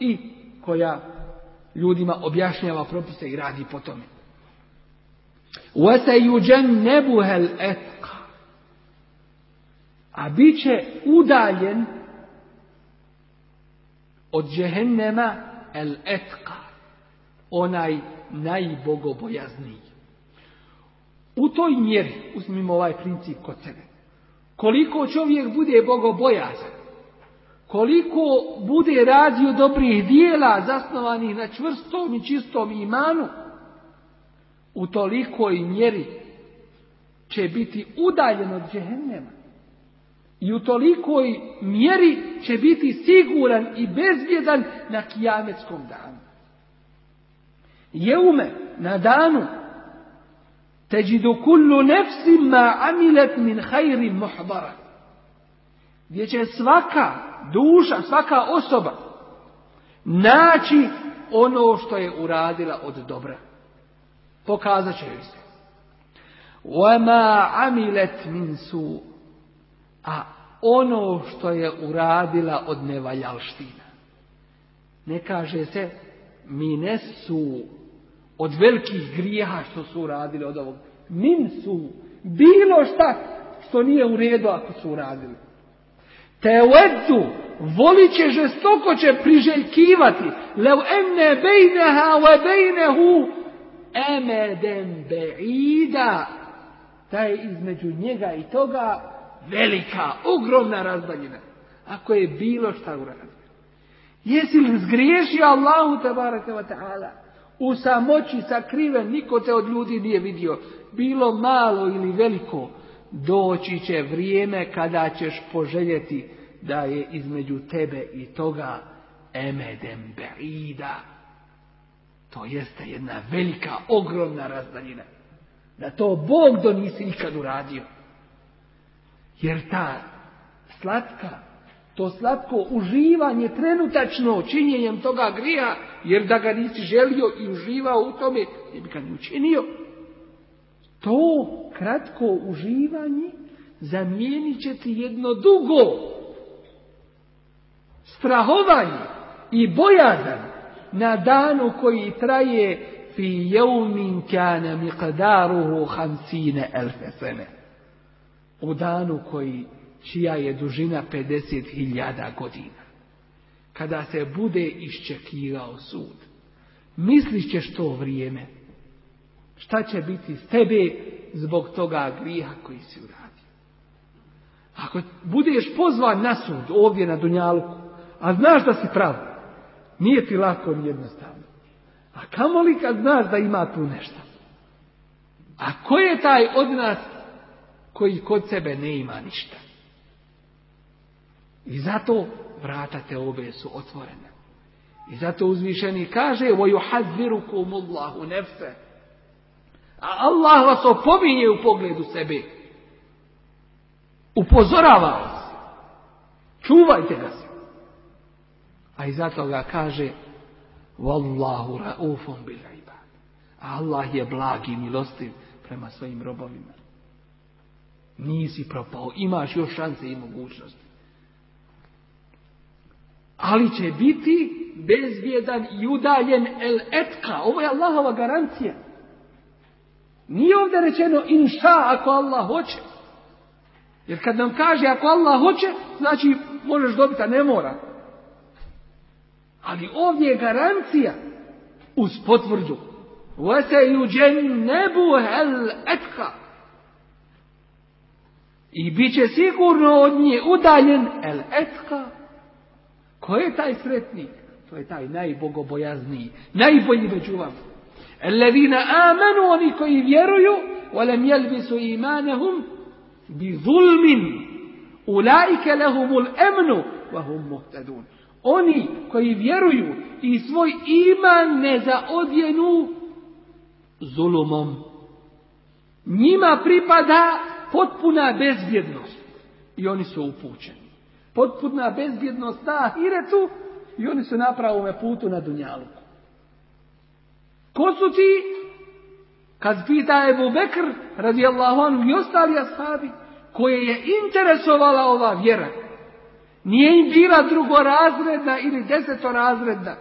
Speaker 1: i koja ljudima objašnjava propise i radi po tome. وَسَيُجَنَّبُهَا الْأَتْقَى A bit će udaljen od džehennema el etka, onaj najbogobojazniji. U toj mjeri, uzmimo ovaj princip kod sebe, koliko čovjek bude bogobojazan, koliko bude radio dobrih dijela zasnovanih na čvrstom i čistom imanu, u tolikoj mjeri će biti udaljen od džehennema. I u tolikoj mjeri će biti siguran i bezbjedan na kijametskom danu. Jeume, na danu, teđidu kullu nefsim ma amilet min hajri muhbara. Gdje će svaka duša, svaka osoba naći ono što je uradila od dobra. Pokazat će joj se. وَمَا عَمِلَتْ مِنْ سُوء A ono što je uradila od nevaljalština. Ne kaže se mine su od velikih grijeha što su uradili od ovog. Min su bilo šta što nije u redu ako su uradili. Te ueddu, volit će žestoko će priželjkivati. Lev enne bejneha wa bejnehu emeden beida. Da je između njega i toga velika, ogromna razdaljina. Ako je bilo šta uradio. Jesi li zgriješio Allahu tabaraka wa ta'ala? U samoći sakriven, niko te od ljudi nije vidio. Bilo malo ili veliko, doći će vrijeme kada ćeš poželjeti da je između tebe i toga emedem beida. To jeste jedna velika, ogromna razdaljina. Da to Bog do nisi nikad uradio. Jer ta slatka, to slatko uživanje trenutačno činjenjem toga grija, jer da ga nisi želio i uživao u tome, ne bi ga ni učinio. To kratko uživanje zamijenit će ti jedno dugo strahovanje i bojazan na danu koji traje fi jeumin kana miqdaruhu hamsine elfe. U danu koji, čija je dužina 50.000 godina. Kada se bude iščekivao sud, misliš ćeš to vrijeme. Šta će biti s tebe zbog toga griha koji si uradio? Ako budeš pozvan na sud ovdje na Dunjaluku, a znaš da si pravo, nije ti lako ni jednostavno. A kamoli kad znaš da ima tu nešto? A ko je taj od nas koji kod sebe ne ima ništa? I zato vrata te obe su otvorene. I zato uzvišeni kaže vojuhadzirukum Allahu nefse a Allah vas opominje u pogledu sebe. Upozorava vas. Čuvajte ga se. A i zato ga kaže Wallahu raufun bil ibad. Allah je blag i milostiv prema svojim robovima. Nisi propao, imaš još šanse i mogućnosti. Ali će biti bezvjedan i udaljen el etka. Ovo je Allahova garancija. Nije ovdje rečeno inša ako Allah hoće. Jer kad nam kaže ako Allah hoće, znači možeš dobiti, a ne mora. Ali ovdje je garancija uz potvrdu. etka. I bit će sigurno od nje udaljen el etka. Ko je taj sretnik? To je taj najbogobojazniji, najbolji među vama. Elevina amanu, oni koji vjeruju, volem jelbisu imanehum bi zulmin. Ulaike lehumul emnu, vahum muhtadun. Oni koji vjeruju i svoj iman ne zaodjenu zulumom. Njima pripada potpuna bezbjednost. I oni su upućeni. Potpuna bezbjednost na hiretu i oni su na pravome putu na dunjalu. Ko su ti? Kad pita Ebu Bekr, radijallahu anhu i ostali ashabi, koje je interesovala ova vjera, nije im bila drugorazredna ili desetorazredna.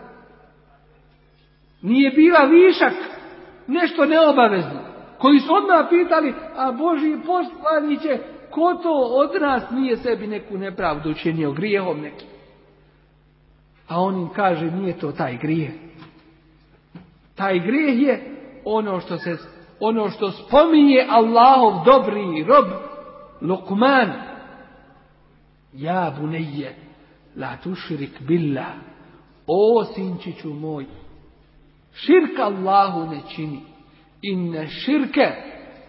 Speaker 1: Nije bila višak, nešto neobavezno. Koji su odmah pitali, a Boži poslaniće, ko to od nas nije sebi neku nepravdu učinio, grijehom neki. A on im kaže, nije to taj grijeh. Taj grijeh je ono što se ono što spominje Allahov dobri rob Lukman Ja bunejje, la tušrik billah. O sinčiću moj, širk Allahu ne čini. Inne širke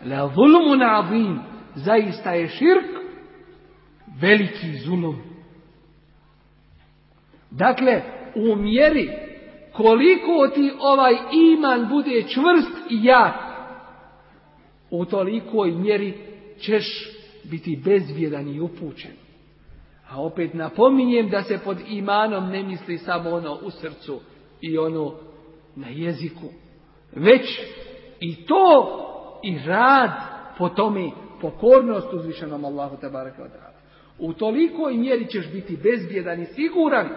Speaker 1: la zulmun azim. Zaista je širk veliki zulum. Dakle, u mjeri koliko ti ovaj iman bude čvrst i jak, u tolikoj mjeri ćeš biti bezvjedan i upućen. A opet napominjem da se pod imanom ne misli samo ono u srcu i ono na jeziku. Već i to i rad po tome pokornost uzvišenom Allahu wa ta'ala. U tolikoj mjeri ćeš biti bezbjedan i siguran.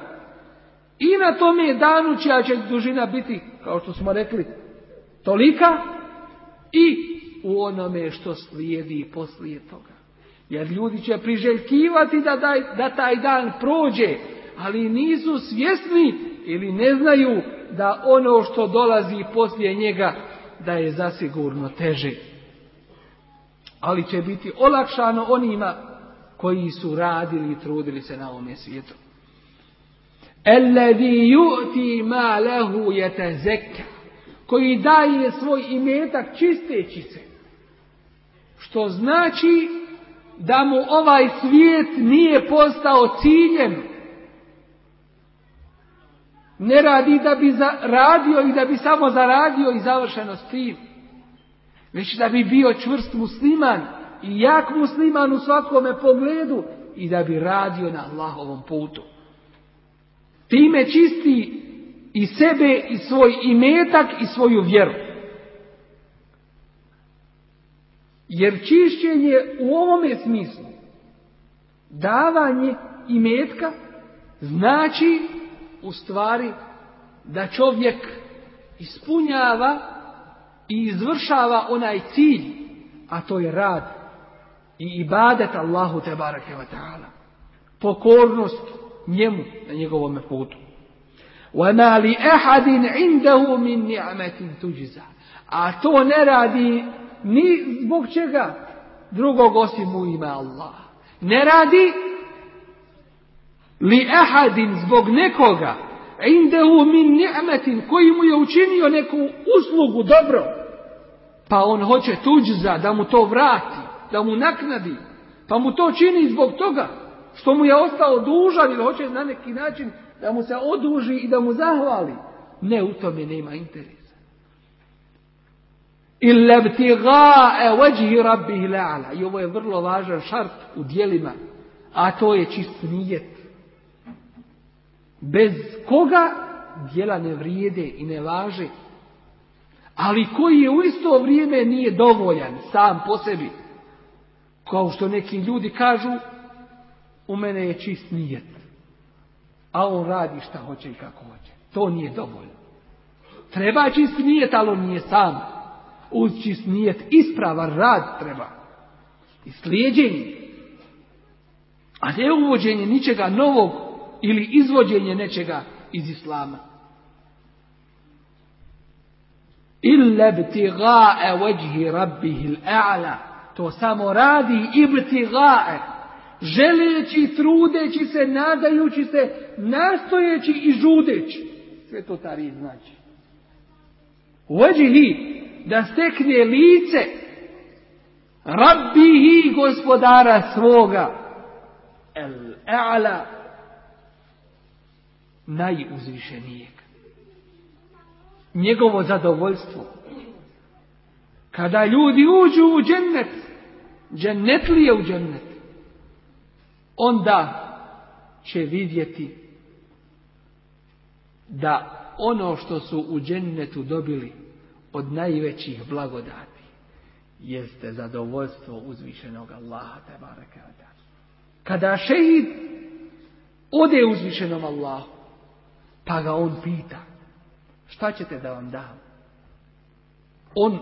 Speaker 1: I na tome danu čija će dužina biti, kao što smo rekli, tolika i u onome što slijedi poslije toga. Jer ljudi će priželjkivati da, da taj dan prođe, ali nisu svjesni ili ne znaju da ono što dolazi poslije njega da je zasigurno teže. Ali će biti olakšano onima koji su radili i trudili se na ovome svijetu. Alladhi yu'ti ma lahu yatazakka koji daje svoj imetak čisteći se. Što znači da mu ovaj svijet nije postao ciljem. Ne radi da bi radio i da bi samo zaradio i završeno s tim. Već da bi bio čvrst musliman i jak musliman u svakome pogledu i da bi radio na Allahovom putu. Time čisti i sebe i svoj imetak i svoju vjeru. Jer čišćenje u ovome smislu, davanje imetka, znači u stvari da čovjek ispunjava i izvršava onaj cilj, a to je rad i ibadet Allahu te barake wa ta'ala. Pokornost njemu na njegovome putu. وَمَا لِأَحَدٍ عِنْدَهُ مِنْ نِعْمَةٍ تُجِزَ A to ne radi ni zbog čega drugog osim u ime Allah. Ne radi li ahadin zbog nekoga indehu min ni'metin koji mu je učinio neku uslugu dobro pa on hoće tuđza da mu to vrati da mu naknadi pa mu to čini zbog toga što mu je ostao dužan ili hoće na neki način da mu se oduži i da mu zahvali. Ne, u tome nema interesa. Illa btigae vajhi rabbihi la'ala. I ovo je vrlo važan šart u dijelima, a to je čist nijet. Bez koga dijela ne vrijede i ne važe, ali koji je u isto vrijeme nije dovoljan sam po sebi. Kao što neki ljudi kažu, u mene je čist nijet a on radi šta hoće i kako hoće. To nije dovoljno. Treba čist nijet, ali on nije sam. Uz čist nijet ispravan rad treba. I slijedjenje. A ne uvođenje ničega novog ili izvođenje nečega iz islama. Illa btigae vajhi rabbihil a'la. To samo radi ibtigae želeći, trudeći se, nadajući se, nastojeći i žudeći. Sve to ta riječ znači. Uveđihi da stekne lice rabbihi gospodara svoga el a'la najuzvišenijeg. Njegovo zadovoljstvo. Kada ljudi uđu u džennet, džennetlije u džennet, onda će vidjeti da ono što su u džennetu dobili od najvećih blagodati jeste zadovoljstvo uzvišenog Allaha te Kada šehid ode uzvišenom Allahu, pa ga on pita, šta ćete da vam dam? On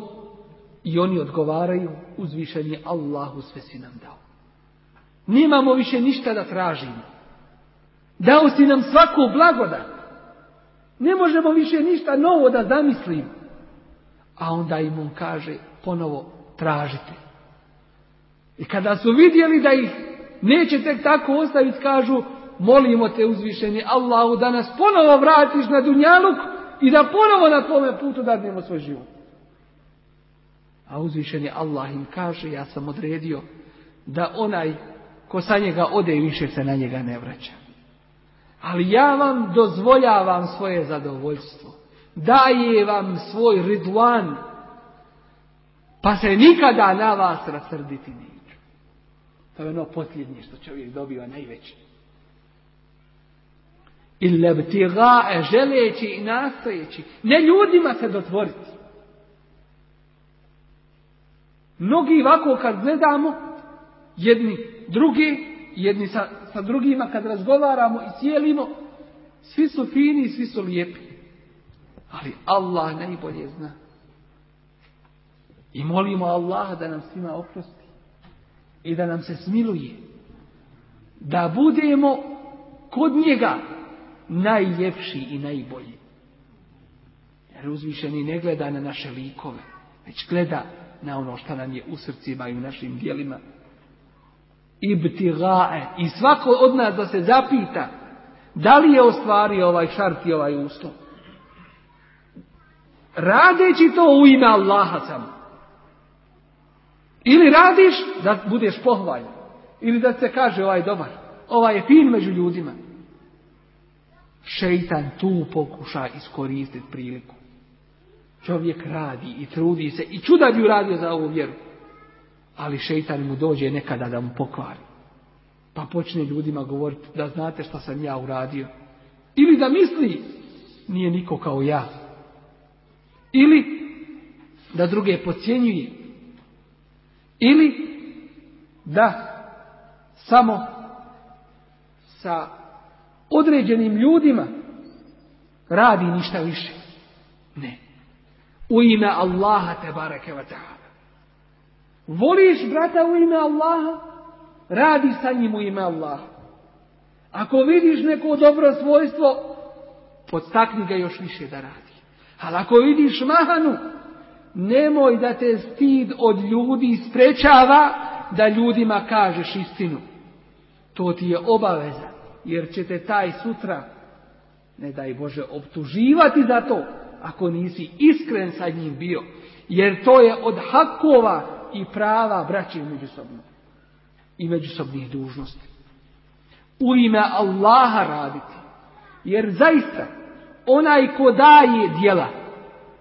Speaker 1: i oni odgovaraju, uzvišeni Allahu sve si nam dao. Nemamo više ništa da tražimo. Dao si nam svaku blagodat. Ne možemo više ništa novo da zamislimo. A onda im on kaže ponovo tražite. I kada su vidjeli da ih neće tek tako ostaviti, kažu molimo te uzvišeni Allahu da nas ponovo vratiš na Dunjaluk i da ponovo na tome putu dadnemo svoj život. A uzvišeni Allah im kaže ja sam odredio da onaj ko sa njega ode i više se na njega ne vraća. Ali ja vam dozvoljavam svoje zadovoljstvo. Daje vam svoj ridvan. Pa se nikada na vas rasrditi neću. To je ono posljednje što čovjek dobiva najveće. Illa btigae želeći i nastojeći. Ne ljudima se dotvoriti. Mnogi ovako kad gledamo, jedni drugi, jedni sa, sa drugima kad razgovaramo i cijelimo, svi su fini i svi su lijepi. Ali Allah najbolje zna. I molimo Allaha da nam svima oprosti. i da nam se smiluje. Da budemo kod njega najljepši i najbolji. Jer uzvišeni ne gleda na naše likove, već gleda na ono što nam je u srcima i u našim dijelima. Ibtigae. I svako od nas da se zapita da li je ostvario ovaj šart i ovaj uslov. Radeći to u ime Allaha samo. Ili radiš da budeš pohvaljen. Ili da se kaže ovaj dobar. Ovaj je fin među ljudima. Šeitan tu pokuša iskoristiti priliku. Čovjek radi i trudi se i čuda bi uradio za ovu vjeru. Ali šeitan mu dođe nekada da mu pokvari. Pa počne ljudima govoriti da znate što sam ja uradio. Ili da misli nije niko kao ja. Ili da druge pocijenjuje. Ili da samo sa određenim ljudima radi ništa više. Ne. U ime Allaha te bareke. Voliš brata u ime Allaha? Radi sa njim u ime Allaha. Ako vidiš neko dobro svojstvo, podstakni ga još više da radi. Ali ako vidiš mahanu, nemoj da te stid od ljudi sprečava da ljudima kažeš istinu. To ti je obaveza, jer će te taj sutra, ne daj Bože, optuživati za to, ako nisi iskren sa njim bio. Jer to je od hakova i prava braći međusobno. I međusobnih dužnosti. U ime Allaha raditi. Jer zaista, onaj ko daje djela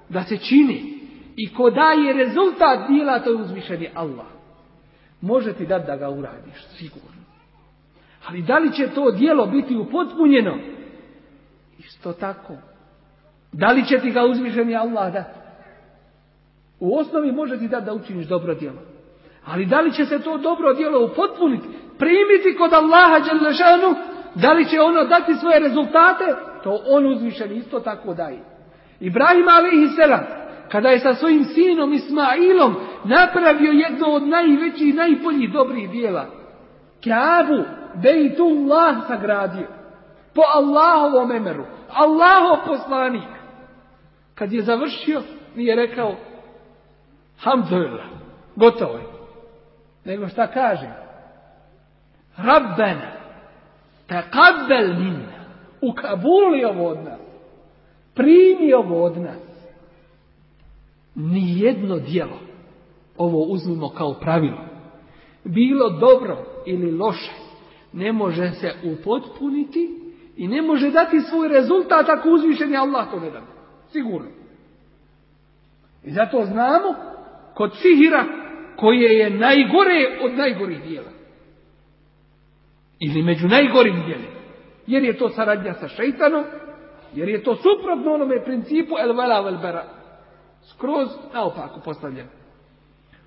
Speaker 1: da se čini i ko daje rezultat djela, to je uzvišeni Allah. Može ti dati da ga uradiš, sigurno. Ali da li će to djelo biti upotpunjeno? Isto tako. Da li će ti ga uzvišeni Allah dati? U osnovi može ti dati da učiniš dobro djelo. Ali da li će se to dobro djelo upotpuniti, primiti kod Allaha Đelešanu, da li će ono dati svoje rezultate, to on uzvišeni isto tako daje. Ibrahim selam, kada je sa svojim sinom Ismailom napravio jedno od najvećih, najboljih dobrih dijela, Kaabu, Bejtullah sagradio, po Allahovom emeru, Allahov poslanik. Kad je završio, nije rekao, Hamdulillah, gotovo je. Nego šta kaže? Rabbena, taqabbal minna, ukabuli ovo od nas, primi ovo od nas. Nijedno djelo, ovo uzmimo kao pravilo, bilo dobro ili loše, ne može se upotpuniti i ne može dati svoj rezultat ako uzvišeni Allah to ne da. Sigurno. I zato znamo kod sihira koje je najgore od najgorih dijela. Ili među najgorim dijelima. Jer je to saradnja sa šeitanom, jer je to suprotno onome principu el vela vel bera. Skroz naopako postavljeno.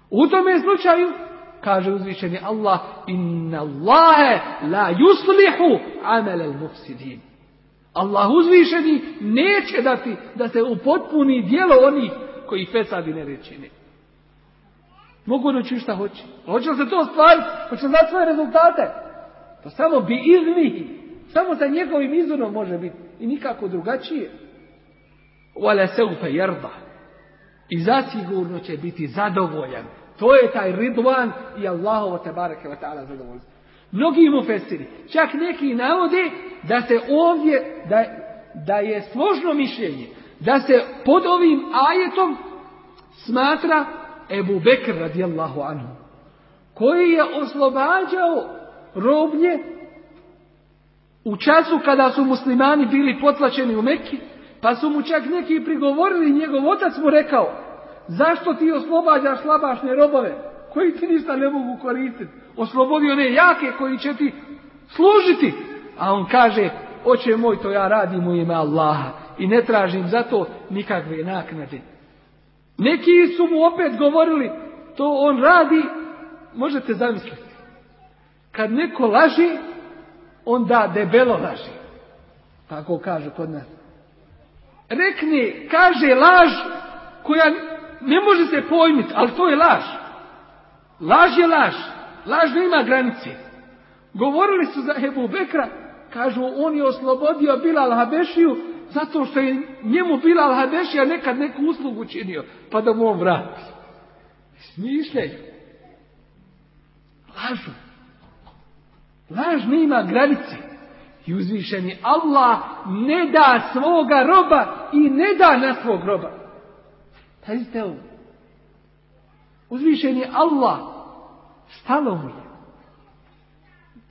Speaker 1: U tome slučaju, kaže uzvišeni Allah, inna Allahe la yuslihu amel el mufsidin. Allah uzvišeni neće dati da se upotpuni dijelo onih koji fesadi ne rečine. Mogu doći šta hoće. Hoće li se to ostvariti? Hoće li dati svoje rezultate? To samo bi izmi. Samo sa njegovim izunom može biti. I nikako drugačije. Wala seufe jerda. I zasigurno će biti zadovoljan. To je taj ridvan i Allahovo te bareke wa ta'ala zadovoljstvo. Mnogi mu fesiri, čak neki navode da se ovdje, da, da je složno mišljenje, da se pod ovim ajetom smatra Ebu Bekr radijallahu anhu, koji je oslobađao roblje u času kada su muslimani bili potlačeni u Mekki, pa su mu čak neki prigovorili, njegov otac mu rekao, zašto ti oslobađaš slabašne robove, koji ti ništa ne mogu koristiti, oslobodi one jake koji će ti služiti, a on kaže, oče moj, to ja radim u ime Allaha i ne tražim za to nikakve naknade. Neki su mu opet govorili, to on radi, možete zamisliti. Kad neko laži, onda debelo laži. Tako kaže kod nas. Rekni, kaže laž koja ne može se pojmiti, ali to je laž. Laž je laž. Laž nema granice. Govorili su za Ebu Bekra, kažu on je oslobodio Bilal Habešiju zato što je njemu Bilal Habešija nekad neku uslugu činio, pa da mu on vrati. Smišljaju. Lažu. Laž nema granice. I uzvišeni Allah ne da svoga roba i ne da na svog roba. Pazite ovo. Uzvišeni Allah stalo mu je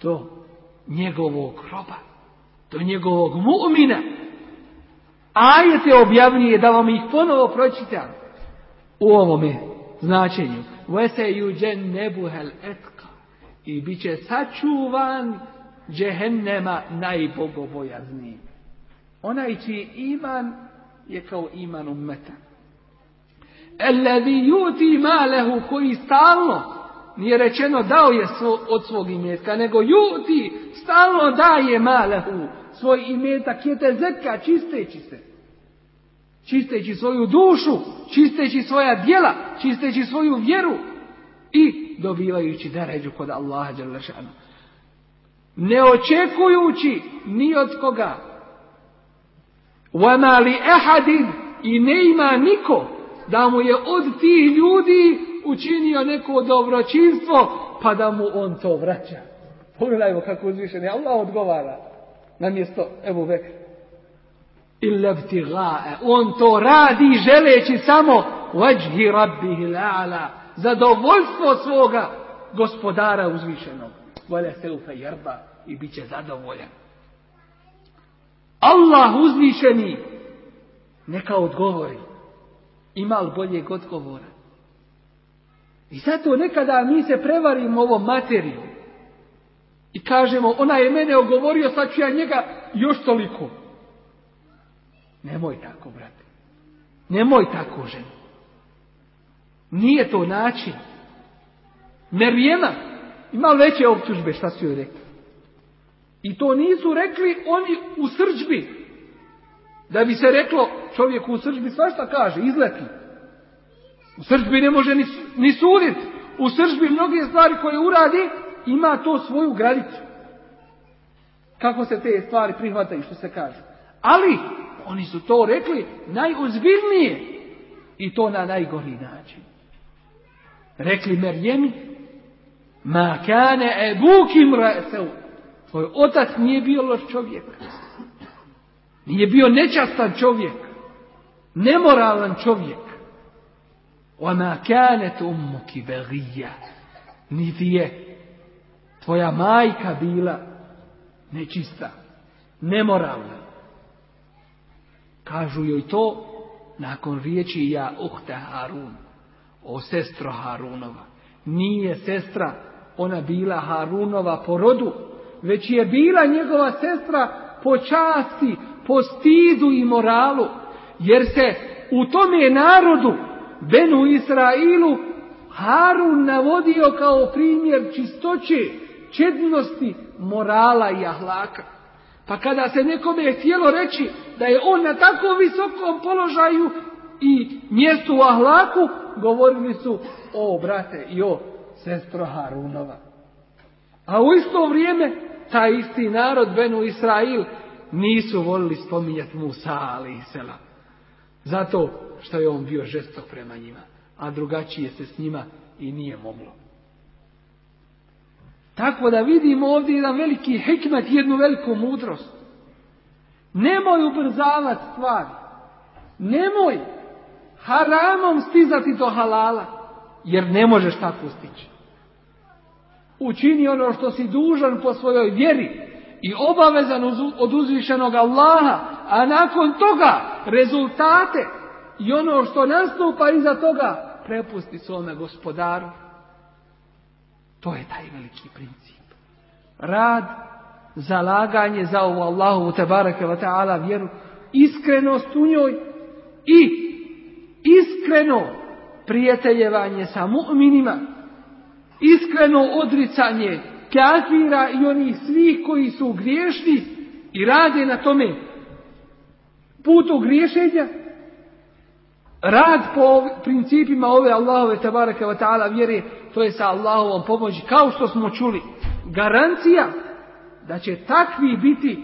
Speaker 1: do njegovog roba, do njegovog mu'mina. Ajete objavljuje da vam ih ponovo pročitam u ovome značenju. Vese juđen nebuhel etka. I bit će sačuvan džehennema najbogobojazniji. Onaj čiji iman je kao iman ummeta. Alladhi yuti malehu koji stalno nije rečeno dao je od svog imetka, nego juti stalno daje malehu svoj imetak je te zetka čisteći se čisteći svoju dušu, čisteći svoja djela, čisteći svoju vjeru i dobivajući naredbu kod Allaha Đalešana. Ne očekujući ni od koga. Vama li ehadin i ne ima niko da mu je od tih ljudi učinio neko dobročinstvo pa da mu on to vraća. Pogledajmo kako uzvišen je Allah odgovara na mjesto Ebu Bekra. On to radi želeći samo vajhi rabbihi la'ala. Zadovoljstvo svoga gospodara uzvišenog. Vole se jerba i bit će zadovoljan. Allah uzvišeni neka odgovori. Ima li boljeg odgovora? I zato nekada mi se prevarimo ovom materiju. I kažemo, ona je mene ogovorio, sad ću ja njega još toliko. Nemoj tako, brate. Nemoj tako, ženu. Nije to način. Merjema ima veće optužbe, šta su joj rekli. I to nisu rekli oni u srđbi. Da bi se reklo, čovjek u srđbi svašta kaže, izleti. U srđbi ne može ni, ni suditi. U srđbi mnoge stvari koje uradi, ima to svoju granicu. Kako se te stvari prihvataju, što se kaže. Ali, oni su to rekli najuzbiljnije i to na najgori način. Rekli Merjemi, ma kane ebukim Tvoj otac nije bio loš čovjek. Nije bio nečastan čovjek. Nemoralan čovjek. Ona kanet ummuki begija. Niti je tvoja majka bila nečista. Nemoralna. Kažu joj to nakon riječi ja uhte Harun, o sestro Harunova. Nije sestra ona bila Harunova po rodu, već je bila njegova sestra po časti, po stidu i moralu, jer se u tome narodu, Benu Israilu, Harun navodio kao primjer čistoće, čednosti, morala i ahlaka. Pa kada se nekome je htjelo reći da je on na tako visokom položaju i mjestu u ahlaku, govorili su o brate i o sestro Harunova. A u isto vrijeme taj isti narod Benu Israil nisu volili spominjati Musa ali i sela. Zato što je on bio žestok prema njima, a drugačije se s njima i nije moglo. Tako da vidimo ovdje jedan veliki hikmet, jednu veliku mudrost. Nemoj ubrzavati stvari. Nemoj haramom stizati do halala, jer ne možeš tako stići. Učini ono što si dužan po svojoj vjeri i obavezan od uzvišenog Allaha, a nakon toga rezultate i ono što nastupa iza toga prepusti svome gospodaru. To je taj veliki princip. Rad, zalaganje za ovu Allahu te barake ta'ala vjeru, iskrenost u njoj i iskreno prijateljevanje sa mu'minima, iskreno odricanje kafira i onih svih koji su griješni i rade na tome putu griješenja Rad po principima ove Allahove tabaraka wa ta'ala vjere, to je sa Allahovom pomoći. Kao što smo čuli, garancija da će takvi biti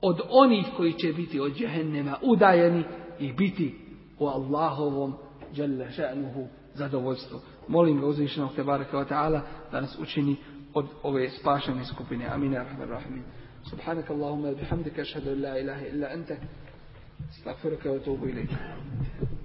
Speaker 1: od onih koji će biti od džehennema udajeni i biti u Allahovom dželle šanuhu zadovoljstvu. Molim ga uzvišenog te baraka wa ta'ala da nas učini od ove spašene skupine. Amin. Rahman سبحانك اللهم وبحمدك أشهد أن لا إله إلا أنت استغفرك واتوب إليك